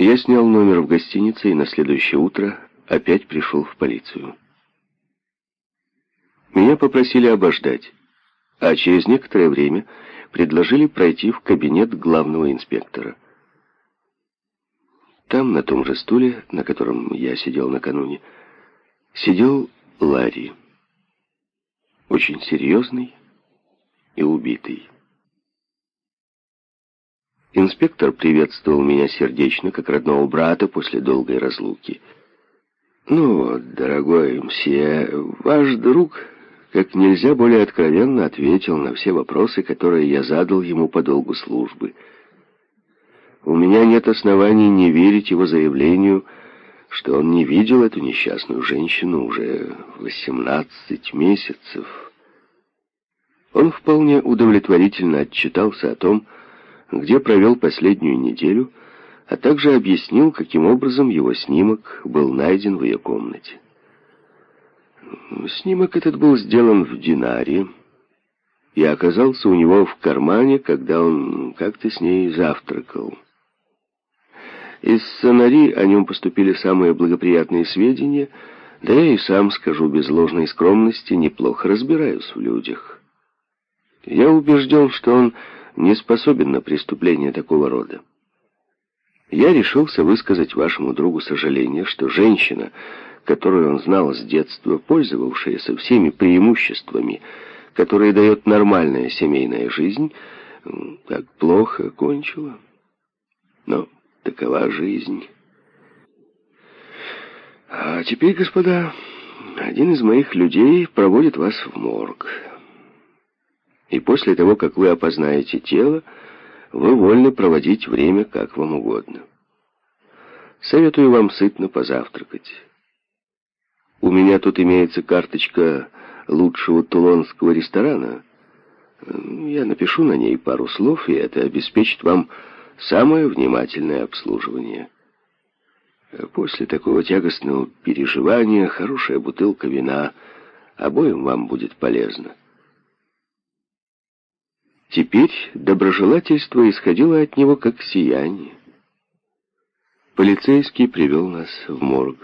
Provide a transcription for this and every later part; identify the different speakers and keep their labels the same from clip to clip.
Speaker 1: Я снял номер в гостинице и на следующее утро опять пришел в полицию. Меня попросили обождать, а через некоторое время предложили пройти в кабинет главного инспектора. Там, на том же стуле, на котором я сидел накануне, сидел Ларри, очень серьезный и убитый. Инспектор приветствовал меня сердечно, как родного брата после долгой разлуки. «Ну вот, дорогой мсье, ваш друг как нельзя более откровенно ответил на все вопросы, которые я задал ему по долгу службы. У меня нет оснований не верить его заявлению, что он не видел эту несчастную женщину уже 18 месяцев. Он вполне удовлетворительно отчитался о том, где провел последнюю неделю, а также объяснил, каким образом его снимок был найден в ее комнате. Снимок этот был сделан в динаре и оказался у него в кармане, когда он как-то с ней завтракал. Из Сонари о нем поступили самые благоприятные сведения, да я и сам, скажу без ложной скромности, неплохо разбираюсь в людях. Я убежден, что он не способен на преступление такого рода. Я решился высказать вашему другу сожаление, что женщина, которую он знал с детства, пользовавшаяся всеми преимуществами, которые дает нормальная семейная жизнь, так плохо кончила. Но такова жизнь. А теперь, господа, один из моих людей проводит вас в морг. И после того, как вы опознаете тело, вы вольны проводить время как вам угодно. Советую вам сытно позавтракать. У меня тут имеется карточка лучшего тулонского ресторана. Я напишу на ней пару слов, и это обеспечит вам самое внимательное обслуживание. После такого тягостного переживания хорошая бутылка вина обоим вам будет полезна. Теперь доброжелательство исходило от него как сияние. Полицейский привел нас в морг.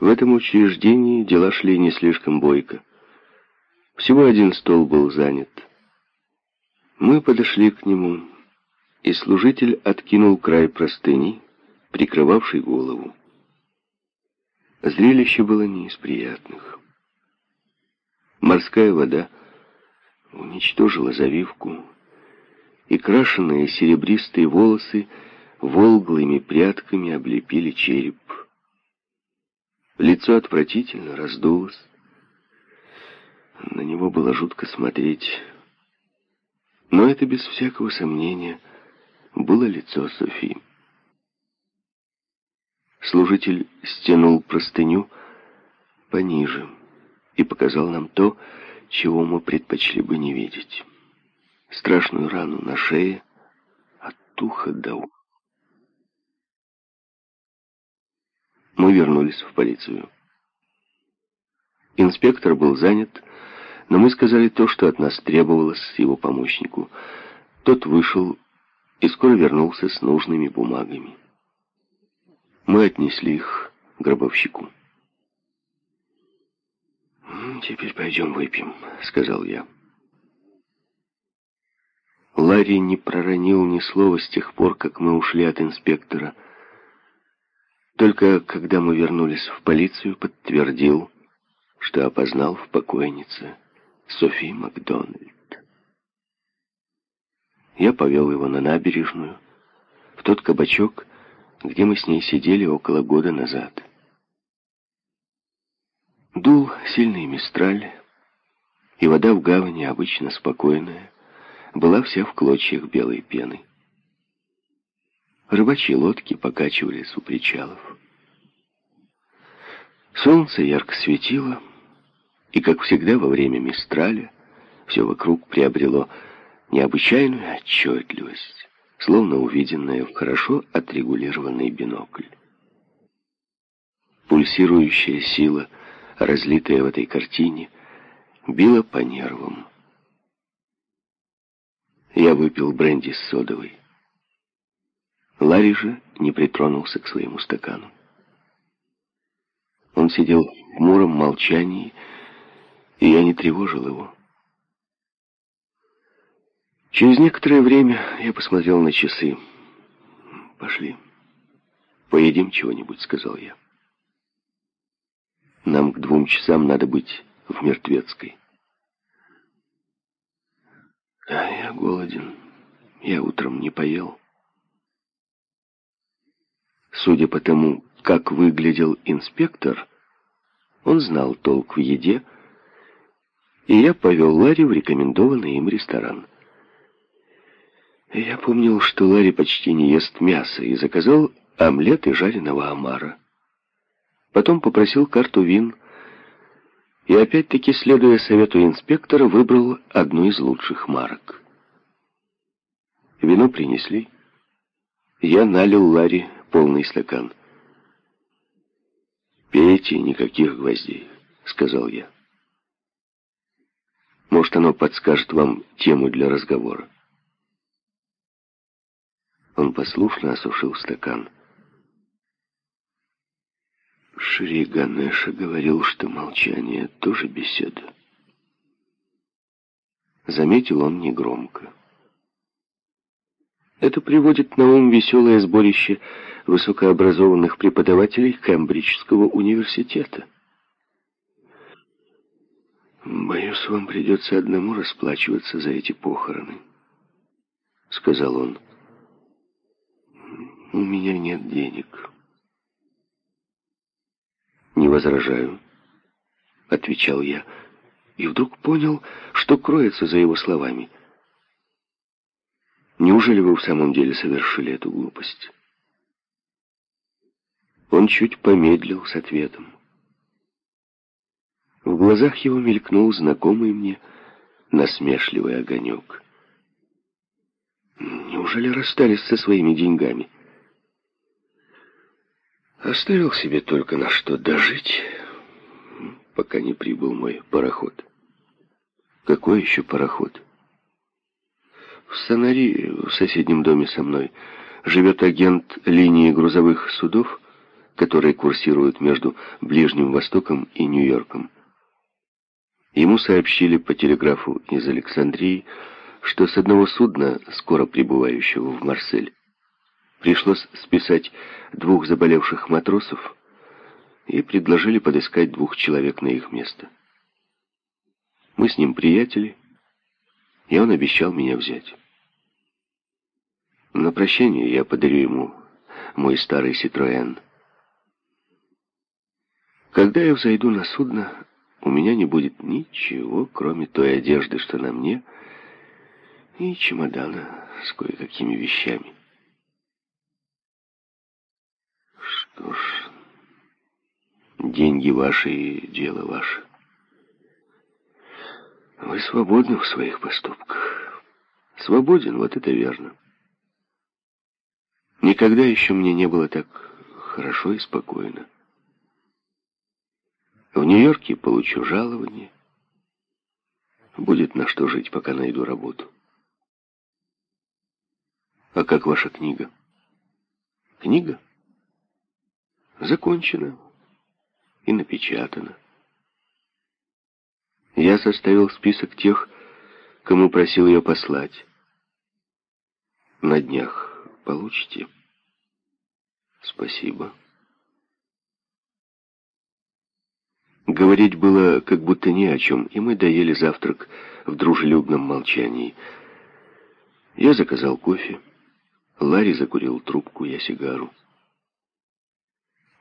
Speaker 1: В этом учреждении дела шли не слишком бойко. Всего один стол был занят. Мы подошли к нему, и служитель откинул край простыни, прикрывавший голову. Зрелище было не из приятных. Морская вода — уничтожила завивку, и крашеные серебристые волосы волглыми прядками облепили череп. Лицо отвратительно раздулось. На него было жутко смотреть. Но это, без всякого сомнения, было лицо Софи. Служитель стянул простыню пониже и показал нам то, чего мы предпочли бы не видеть. Страшную рану на шее от уха до уха. Мы вернулись в полицию. Инспектор был занят, но мы сказали то, что от нас требовалось его помощнику. Тот вышел и скоро вернулся с нужными бумагами. Мы отнесли их гробовщику. «Теперь пойдем выпьем», — сказал я. Ларри не проронил ни слова с тех пор, как мы ушли от инспектора. Только когда мы вернулись в полицию, подтвердил, что опознал в покойнице Софи Макдональд. Я повел его на набережную, в тот кабачок, где мы с ней сидели около года назад. Дул сильный мистраль, и вода в гавани, обычно спокойная, была вся в клочьях белой пены. Рыбачьи лодки покачивались у причалов. Солнце ярко светило, и, как всегда во время мистраля, все вокруг приобрело необычайную отчетливость, словно увиденное в хорошо отрегулированный бинокль. Пульсирующая сила — разлитая в этой картине, била по нервам. Я выпил бренди с содовой. Ларри же не притронулся к своему стакану. Он сидел в хмуром молчании, и я не тревожил его. Через некоторое время я посмотрел на часы. «Пошли, поедим чего-нибудь», — сказал я. «Нам к двум часам надо быть в Мертвецкой». «А я голоден. Я утром не поел». Судя по тому, как выглядел инспектор, он знал толк в еде, и я повел Ларри в рекомендованный им ресторан. Я помнил, что Ларри почти не ест мясо, и заказал омлет и жареного омара. Потом попросил карту вин, и опять-таки, следуя совету инспектора, выбрал одну из лучших марок. Вино принесли. Я налил Ларри полный стакан. «Пейте, никаких гвоздей», — сказал я. «Может, оно подскажет вам тему для разговора». Он послушно осушил стакан. Шри Ганеша говорил, что молчание тоже беседа. Заметил он негромко. Это приводит на ум веселое сборище высокообразованных преподавателей Кембриджского университета. «Боюсь, вам придется одному расплачиваться за эти похороны», — сказал он. «У меня нет денег». «Не возражаю», — отвечал я, и вдруг понял, что кроется за его словами — Неужели вы в самом деле совершили эту глупость? Он чуть помедлил с ответом. В глазах его мелькнул знакомый мне насмешливый огонек. Неужели расстались со своими деньгами? Оставил себе только на что дожить, пока не прибыл мой пароход. Какой еще пароход? В Санари, в соседнем доме со мной, живет агент линии грузовых судов, которые курсируют между Ближним Востоком и Нью-Йорком. Ему сообщили по телеграфу из Александрии, что с одного судна, скоро прибывающего в Марсель, пришлось списать двух заболевших матросов и предложили подыскать двух человек на их место. Мы с ним приятели, и он обещал меня взять. На прощание я подарю ему мой старый Ситроэн. Когда я взойду на судно, у меня не будет ничего, кроме той одежды, что на мне, и чемодана с кое-какими вещами. Что ж, деньги ваши и дело ваше. Вы свободны в своих поступках. Свободен, вот это верно. Никогда еще мне не было так хорошо и спокойно. В Нью-Йорке получу жалование. Будет на что жить, пока найду работу. А как ваша книга? Книга? Закончена и напечатана. Я составил список тех, кому просил ее послать. На днях получите. Спасибо. Говорить было как будто ни о чем, и мы доели завтрак в дружелюбном молчании. Я заказал кофе. Ларри закурил трубку, я сигару.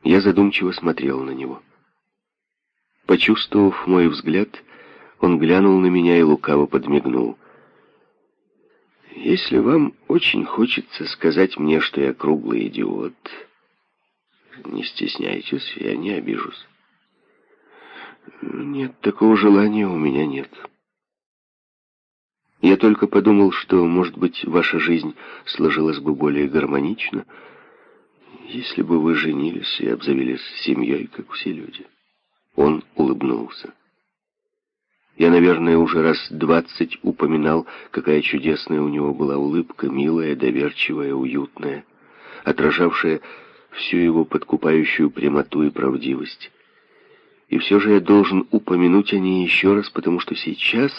Speaker 1: Я задумчиво смотрел на него. Почувствовав мой взгляд, он глянул на меня и лукаво подмигнул — если вам очень хочется сказать мне, что я круглый идиот, не стесняйтесь, я не обижусь. Нет, такого желания у меня нет. Я только подумал, что, может быть, ваша жизнь сложилась бы более гармонично, если бы вы женились и обзавелись семьей, как все люди. Он улыбнулся. Я, наверное, уже раз двадцать упоминал, какая чудесная у него была улыбка, милая, доверчивая, уютная. отражавшая всю его подкупающую прямоту и правдивость. И все же я должен упомянуть о ней еще раз, потому что сейчас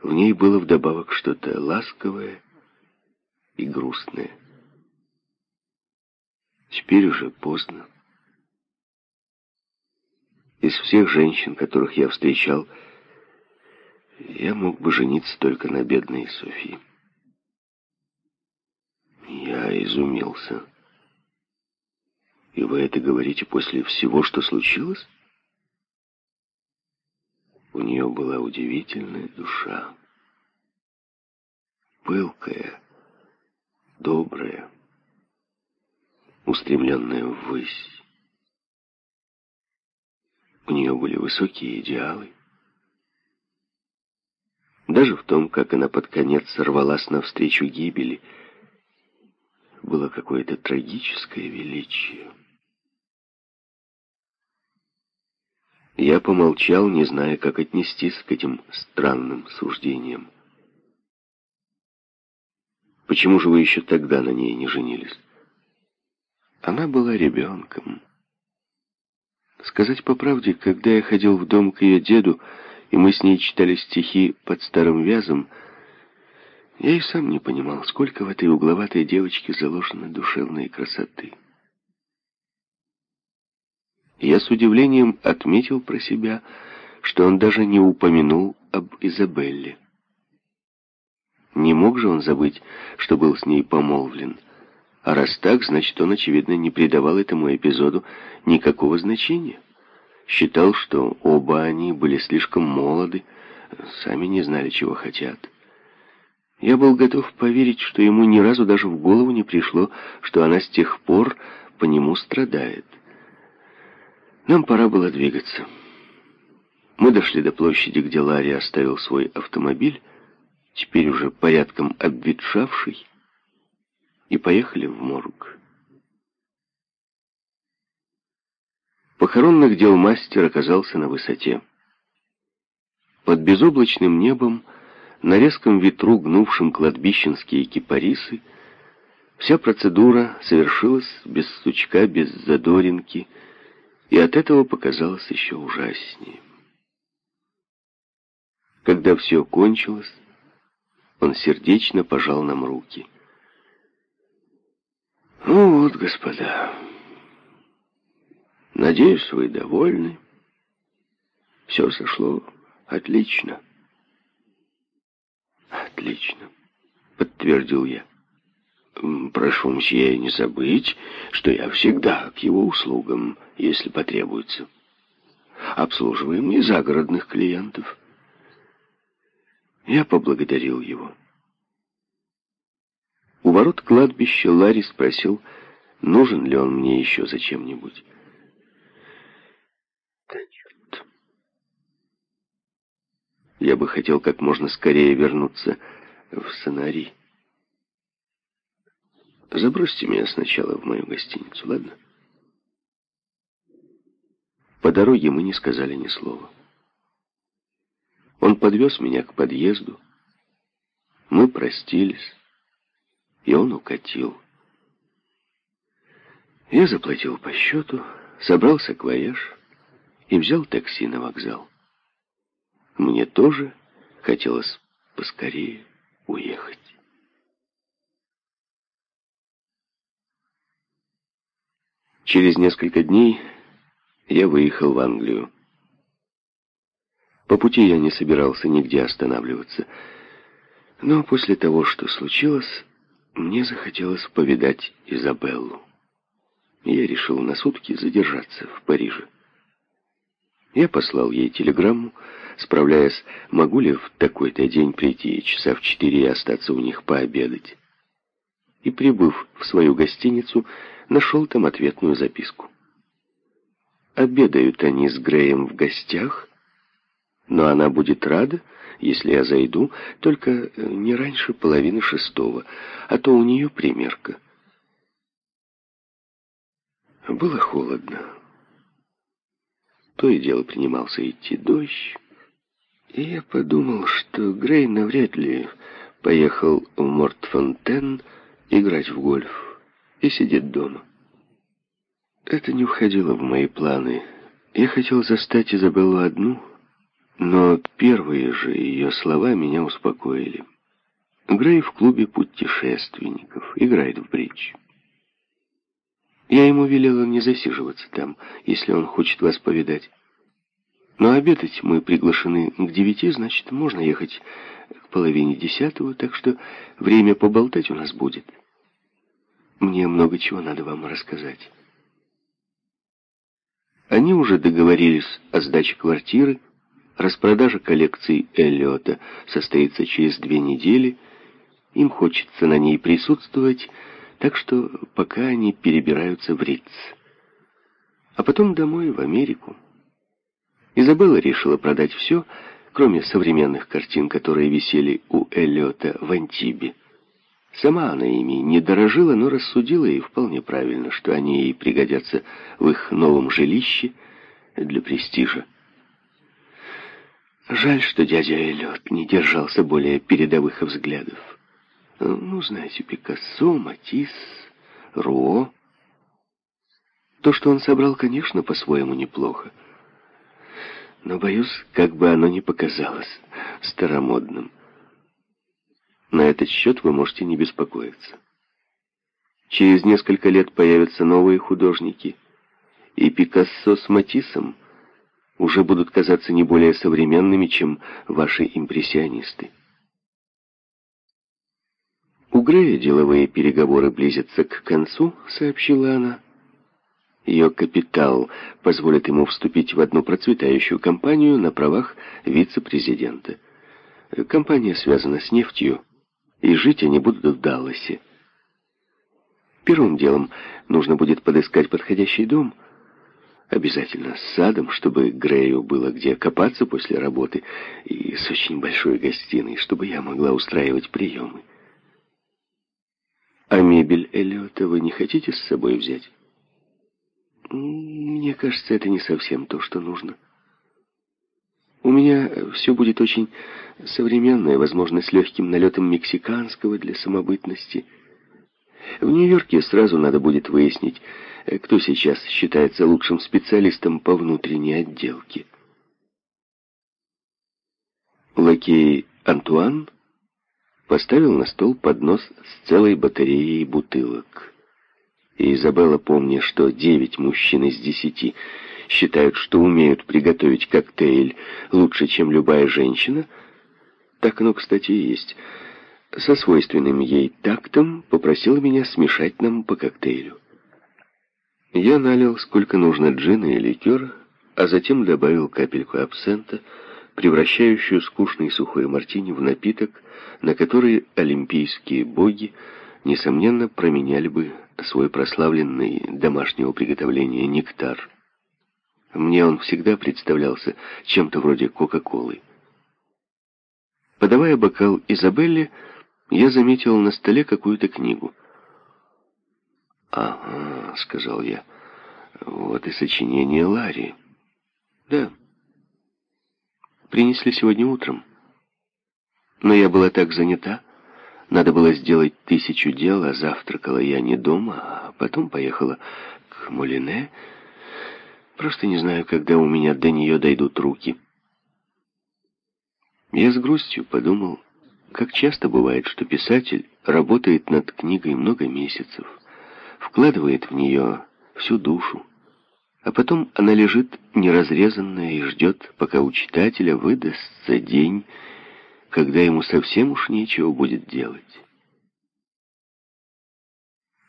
Speaker 1: в ней было вдобавок что-то ласковое и грустное. Теперь уже поздно. Из всех женщин, которых я встречал, я мог бы жениться только на бедной Софии. Я изумился. И вы это говорите после всего, что случилось? У нее была удивительная душа. Пылкая, добрая, устремленная ввысь. У нее были высокие идеалы. Даже в том, как она под конец сорвалась навстречу гибели, было какое-то трагическое величие. Я помолчал, не зная, как отнестись к этим странным суждениям. Почему же вы еще тогда на ней не женились? Она была ребенком. Сказать по правде, когда я ходил в дом к ее деду, и мы с ней читали стихи под старым вязом, я и сам не понимал, сколько в этой угловатой девочке заложено душевной красоты. Я с удивлением отметил про себя, что он даже не упомянул об Изабелле. Не мог же он забыть, что был с ней помолвлен. А раз так, значит, он, очевидно, не придавал этому эпизоду никакого значения. Считал, что оба они были слишком молоды, сами не знали, чего хотят. Я был готов поверить, что ему ни разу даже в голову не пришло, что она с тех пор по нему страдает. Нам пора было двигаться. Мы дошли до площади, где Ларри оставил свой автомобиль, теперь уже порядком обветшавший, и поехали в морг. Похоронных дел мастер оказался на высоте. Под безоблачным небом, на резком ветру, гнувшим кладбищенские кипарисы, вся процедура совершилась без сучка, без задоринки, и от этого показалось еще ужаснее. Когда все кончилось, он сердечно пожал нам руки. «Ну вот, господа, надеюсь, вы довольны. Все сошло отлично». «Отлично», — подтвердил я. Прошу мсье не забыть, что я всегда к его услугам, если потребуется. Обслуживаем и загородных клиентов. Я поблагодарил его. У ворот кладбища Ларри спросил, нужен ли он мне еще зачем-нибудь. Да нет. Я бы хотел как можно скорее вернуться в сценарий. Забросьте меня сначала в мою гостиницу, ладно? По дороге мы не сказали ни слова. Он подвез меня к подъезду. Мы простились, и он укатил. Я заплатил по счету, собрался к воеж и взял такси на вокзал. Мне тоже хотелось поскорее уехать. Через несколько дней я выехал в Англию. По пути я не собирался нигде останавливаться. Но после того, что случилось, мне захотелось повидать Изабеллу. Я решил на сутки задержаться в Париже. Я послал ей телеграмму, справляясь, могу ли в такой-то день прийти часа в четыре и остаться у них пообедать. И, прибыв в свою гостиницу, нашел там ответную записку. Обедают они с Греем в гостях, но она будет рада, если я зайду, только э, не раньше половины шестого, а то у нее примерка. Было холодно. То и дело принимался идти дождь, и я подумал, что Грей навряд ли поехал в Мортфонтен играть в гольф. и сидит дома. Это не входило в мои планы. Я хотел застать Изабеллу одну, но первые же ее слова меня успокоили. Грей в клубе путешественников, играет в бридж. Я ему велела не засиживаться там, если он хочет вас повидать. Но обедать мы приглашены к девяти, значит, можно ехать к половине десятого, так что время поболтать у нас будет. Мне много чего надо вам рассказать. Они уже договорились о сдаче квартиры, распродажа коллекций Эллиота состоится через две недели, им хочется на ней присутствовать, так что пока они перебираются в Риц. А потом домой, в Америку. Изабелла решила продать все, кроме современных картин, которые висели у Эллиота в Антибе. Сама она ими не дорожила, но рассудила и вполне правильно, что они ей пригодятся в их новом жилище для престижа. Жаль, что дядя Эллиот не держался более передовых взглядов. Ну, знаете, Пикассо, Матисс, Руо. То, что он собрал, конечно, по-своему неплохо. Но, боюсь, как бы оно ни показалось старомодным. На этот счет вы можете не беспокоиться. Через несколько лет появятся новые художники, и Пикассо с Матиссом уже будут казаться не более современными, чем ваши импрессионисты. У Грея деловые переговоры близятся к концу, сообщила она. Ее капитал позволит ему вступить в одну процветающую компанию на правах вице-президента. Компания связана с нефтью, и жить они будут в Далласе. Первым делом нужно будет подыскать подходящий дом. Обязательно с садом, чтобы Грею было где копаться после работы, и с очень большой гостиной, чтобы я могла устраивать приемы. А мебель Эллиота вы не хотите с собой взять? Мне кажется, это не совсем то, что нужно. У меня все будет очень современное, возможно, с легким налетом мексиканского для самобытности. В Нью-Йорке сразу надо будет выяснить, кто сейчас считается лучшим специалистом по внутренней отделке. Лакей Антуан поставил на стол поднос с целой батареей бутылок. И Изабелла, помня, что девять мужчин из десяти считают, что умеют приготовить коктейль лучше, чем любая женщина, так оно, кстати, и есть, со свойственным ей тактом попросила меня смешать нам по коктейлю. Я налил сколько нужно джина и ликера, а затем добавил капельку абсента, превращающую скучный сухой мартини в напиток, на который олимпийские боги, несомненно, променяли бы свой прославленный домашнего приготовления нектар. Мне он всегда представлялся чем-то вроде Кока-Колы. Подавая бокал Изабелле, я заметил на столе какую-то книгу. «Ага», — сказал я, — «вот и сочинение Ларри». «Да, принесли сегодня утром». Но я была так занята. Надо было сделать тысячу дел, а завтракала я не дома, а потом поехала к Молине. Просто не знаю, когда у меня до нее дойдут руки. Я с грустью подумал, как часто бывает, что писатель работает над книгой много месяцев, вкладывает в нее всю душу, а потом она лежит неразрезанная и ждет, пока у читателя выдастся день, когда ему совсем уж нечего будет делать.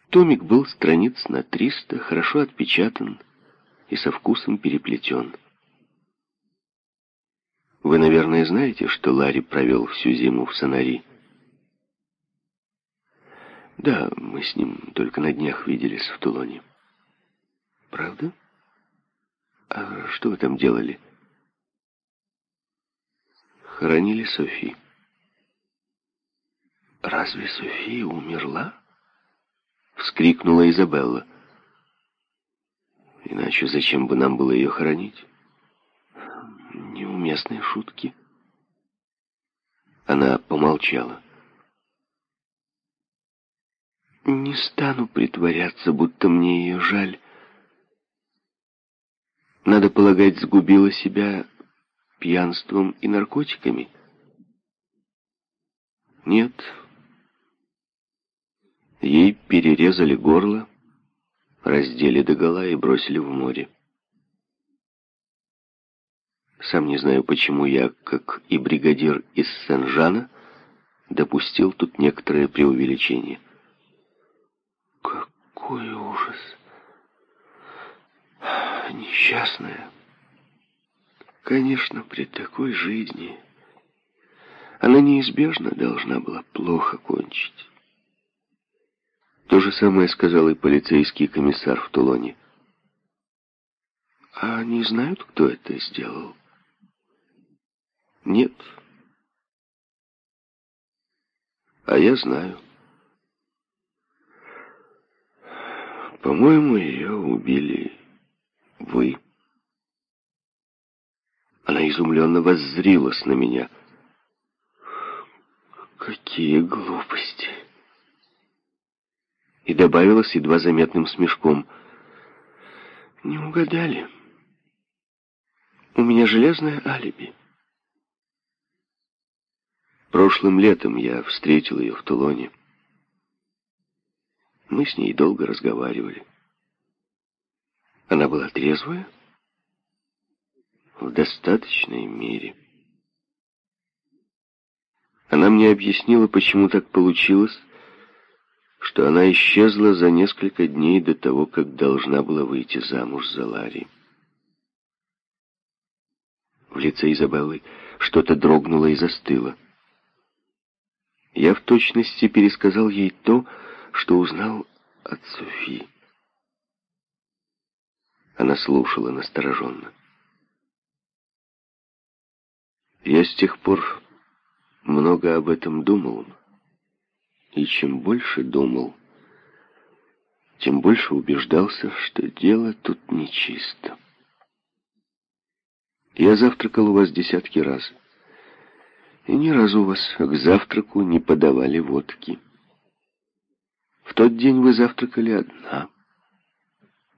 Speaker 1: Томик был страниц на триста, хорошо отпечатан и со вкусом переплетен. Вы, наверное, знаете, что Ларри провел всю зиму в Сонари. Да, мы с ним только на днях виделись в Тулоне. Правда? А что вы там делали? — хоронили Софи. «Разве София умерла?» — вскрикнула Изабелла. «Иначе зачем бы нам было ее хоронить?» «Неуместные шутки». Она помолчала. Не стану притворяться, будто мне ее жаль. Надо полагать, сгубила себя пьянством и наркотиками. Нет. Ей перерезали горло, раздели догола и бросили в море. Сам не знаю, почему я, как и бригадир из Сен-Жана, допустил тут некоторое преувеличение. Какой ужас! Несчастная. Конечно, при такой жизни она неизбежно должна была плохо кончить. То же самое сказал и полицейский комиссар в Тулоне. А они знают, кто это сделал? Нет. А я знаю. По-моему, ее убили вы. Она изумленно воззрилась на меня. Какие глупости! И добавила с едва заметным смешком. Не угадали. У меня железное алиби. Прошлым летом я встретил ее в Тулоне. Мы с ней долго разговаривали. Она была трезвая? В достаточной мере. Она мне объяснила, почему так получилось, что она исчезла за несколько дней до того, как должна была выйти замуж за Ларри. В лице Изабеллы что-то дрогнуло и застыло. Я в точности пересказал ей то, что узнал от Софи. Она слушала настороженно. Я с тех пор много об этом думал. И чем больше думал, тем больше убеждался, что дело тут нечисто. Я завтракал у вас десятки раз, и ни разу вас к завтраку не подавали водки. В тот день вы завтракали одна.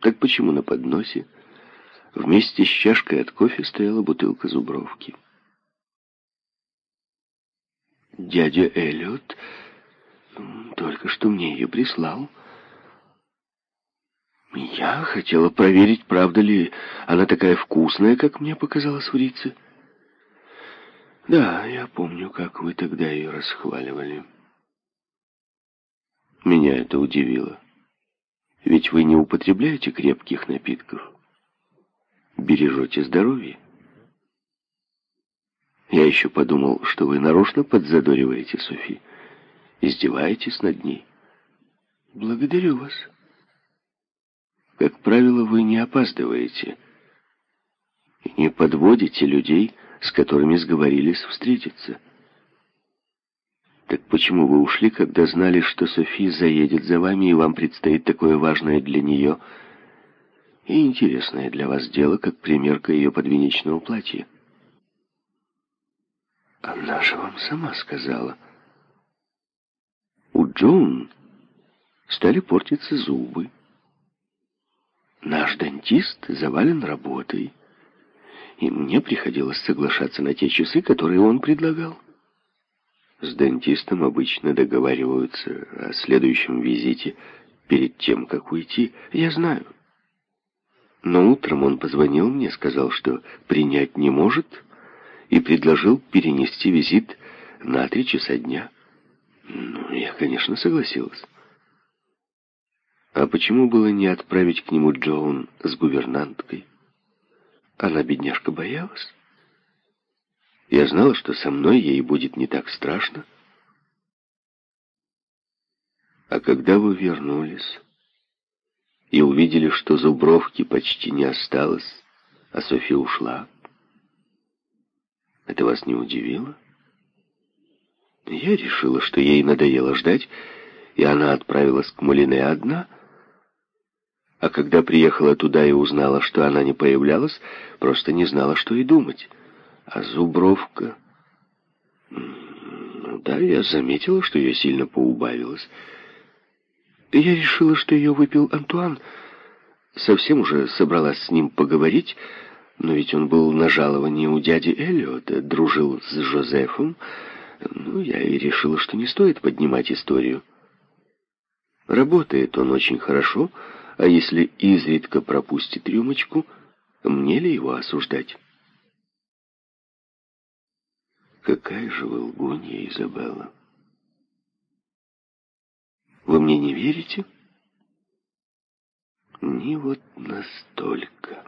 Speaker 1: Так почему на подносе вместе с чашкой от кофе стояла бутылка зубровки? Дядя Эллиот только что мне ее прислал. Я хотела проверить, правда ли она такая вкусная, как мне показалось в Рице. Да, я помню, как вы тогда ее расхваливали. Меня это удивило. Ведь вы не употребляете крепких напитков. Бережете здоровье. Я еще подумал, что вы нарочно подзадориваете Софи. Издеваетесь над ней. Благодарю вас. Как правило, вы не опаздываете. И не подводите людей, с которыми сговорились встретиться. Так почему вы ушли, когда знали, что Софи заедет за вами, и вам предстоит такое важное для нее и интересное для вас дело, как примерка ее подвенечного платья? Она же вам сама сказала. У Джоун стали портиться зубы. Наш дантист завален работой, и мне приходилось соглашаться на те часы, которые он предлагал. С дантистом обычно договариваются о следующем визите перед тем, как уйти. Я знаю. Но утром он позвонил мне, сказал, что принять не может, и предложил перенести визит на три часа дня. Ну, я, конечно, согласилась. А почему было не отправить к нему Джоун с гувернанткой? Она, бедняжка, боялась. Я знала, что со мной ей будет не так страшно. А когда вы вернулись и увидели, что зубровки почти не осталось, а София ушла, это вас не удивило? Я решила, что ей надоело ждать, и она отправилась к Малине одна. А когда приехала туда и узнала, что она не появлялась, просто не знала, что и думать. А Зубровка... Ну да, я заметила, что ее сильно поубавилось. Я решила, что ее выпил Антуан. Совсем уже собралась с ним поговорить, но ведь он был на жаловании у дяди Эллиота, дружил с Жозефом. Ну, я и решила, что не стоит поднимать историю. Работает он очень хорошо, а если изредка пропустит рюмочку, мне ли его осуждать? Какая же вы лгунья, Изабелла. Вы мне не верите? Не вот настолько.